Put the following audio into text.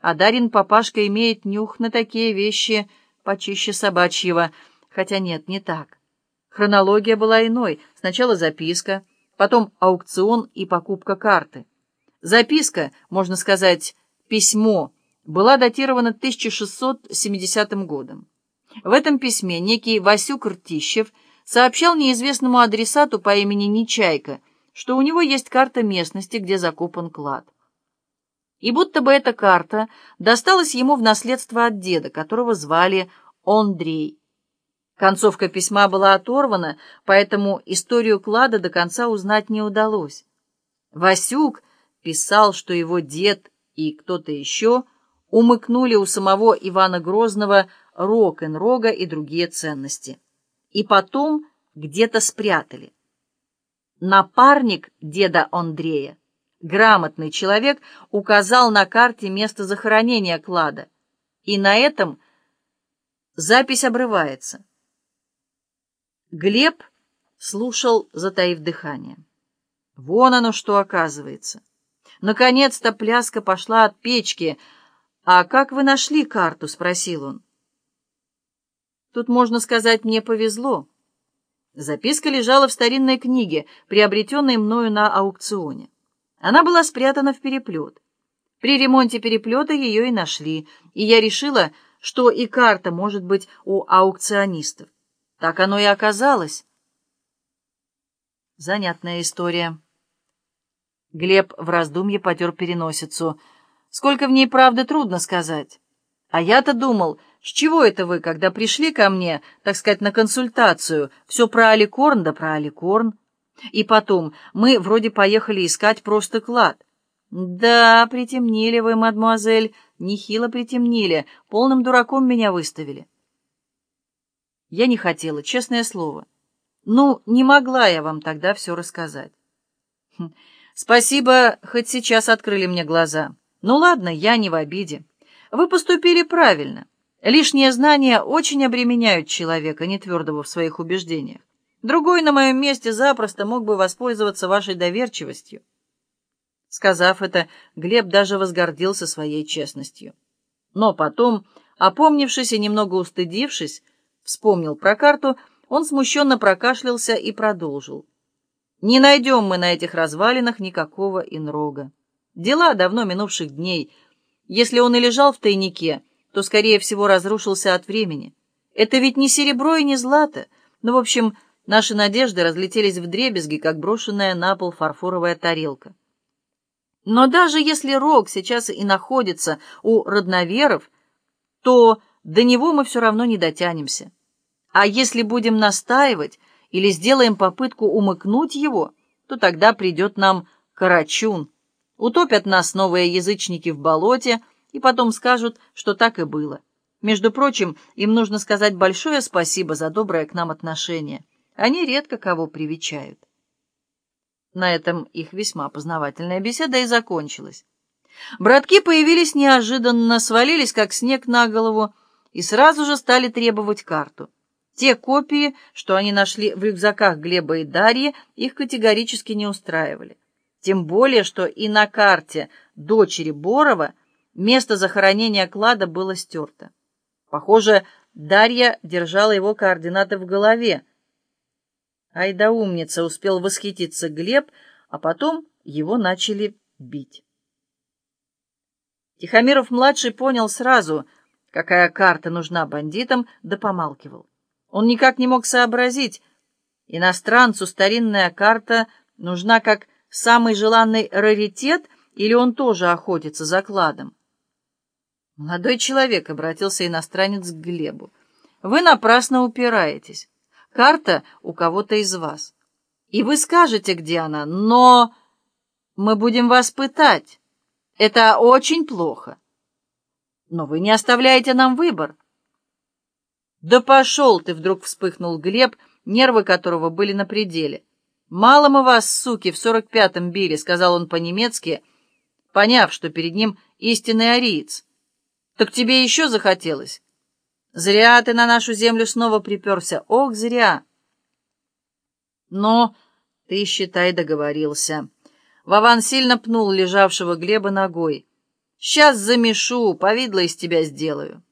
а Дарин папашка имеет нюх на такие вещи почище собачьего. Хотя нет, не так. Хронология была иной. Сначала записка, потом аукцион и покупка карты. Записка, можно сказать, письмо, была датирована 1670 годом. В этом письме некий Васюк Ртищев сообщал неизвестному адресату по имени Нечайка, что у него есть карта местности, где закопан клад. И будто бы эта карта досталась ему в наследство от деда, которого звали Андрей. Концовка письма была оторвана, поэтому историю клада до конца узнать не удалось. Васюк писал, что его дед и кто-то еще умыкнули у самого Ивана Грозного рок-н-рога и другие ценности. И потом где-то спрятали. Напарник деда Андрея, грамотный человек, указал на карте место захоронения клада. И на этом запись обрывается. Глеб слушал, затаив дыхание. Вон оно что оказывается. Наконец-то пляска пошла от печки. «А как вы нашли карту?» — спросил он. Тут, можно сказать, мне повезло. Записка лежала в старинной книге, приобретенной мною на аукционе. Она была спрятана в переплет. При ремонте переплета ее и нашли, и я решила, что и карта может быть у аукционистов. Так оно и оказалось. Занятная история. Глеб в раздумье потер переносицу. Сколько в ней правды, трудно сказать. А я-то думал, с чего это вы, когда пришли ко мне, так сказать, на консультацию, все про Аликорн да про Аликорн? И потом, мы вроде поехали искать просто клад. Да, притемнили вы, мадемуазель, нехило притемнили, полным дураком меня выставили. Я не хотела, честное слово. Ну, не могла я вам тогда все рассказать. Хм. Спасибо, хоть сейчас открыли мне глаза. Ну ладно, я не в обиде. Вы поступили правильно. Лишние знания очень обременяют человека, не твердого в своих убеждениях. Другой на моем месте запросто мог бы воспользоваться вашей доверчивостью. Сказав это, Глеб даже возгордился своей честностью. Но потом, опомнившись и немного устыдившись, вспомнил про карту, он смущенно прокашлялся и продолжил. «Не найдем мы на этих развалинах никакого инрога. Дела давно минувших дней. Если он и лежал в тайнике, то, скорее всего, разрушился от времени. Это ведь не серебро и не злато. Ну, в общем, наши надежды разлетелись в дребезги, как брошенная на пол фарфоровая тарелка. Но даже если рог сейчас и находится у родноверов, то до него мы все равно не дотянемся. А если будем настаивать или сделаем попытку умыкнуть его, то тогда придет нам Карачун. Утопят нас новые язычники в болоте и потом скажут, что так и было. Между прочим, им нужно сказать большое спасибо за доброе к нам отношение. Они редко кого привечают. На этом их весьма познавательная беседа и закончилась. Братки появились неожиданно, свалились как снег на голову и сразу же стали требовать карту. Те копии, что они нашли в рюкзаках Глеба и Дарьи, их категорически не устраивали. Тем более, что и на карте дочери Борова место захоронения клада было стерто. Похоже, Дарья держала его координаты в голове. Ай да умница, успел восхититься Глеб, а потом его начали бить. Тихомиров-младший понял сразу, какая карта нужна бандитам, да помалкивал. Он никак не мог сообразить. Иностранцу старинная карта нужна как самый желанный раритет, или он тоже охотится за кладом? «Молодой человек», — обратился иностранец к Глебу, — «вы напрасно упираетесь. Карта у кого-то из вас. И вы скажете, где она, но мы будем вас пытать. Это очень плохо. Но вы не оставляете нам выбор». «Да пошел ты!» — вдруг вспыхнул Глеб, нервы которого были на пределе. «Мало мы вас, суки, в сорок пятом били», — сказал он по-немецки, поняв, что перед ним истинный ариец. «Так тебе еще захотелось?» «Зря ты на нашу землю снова приперся. Ох, зря!» «Но ты, считай, договорился». Вован сильно пнул лежавшего Глеба ногой. Сейчас замешу, повидло из тебя сделаю.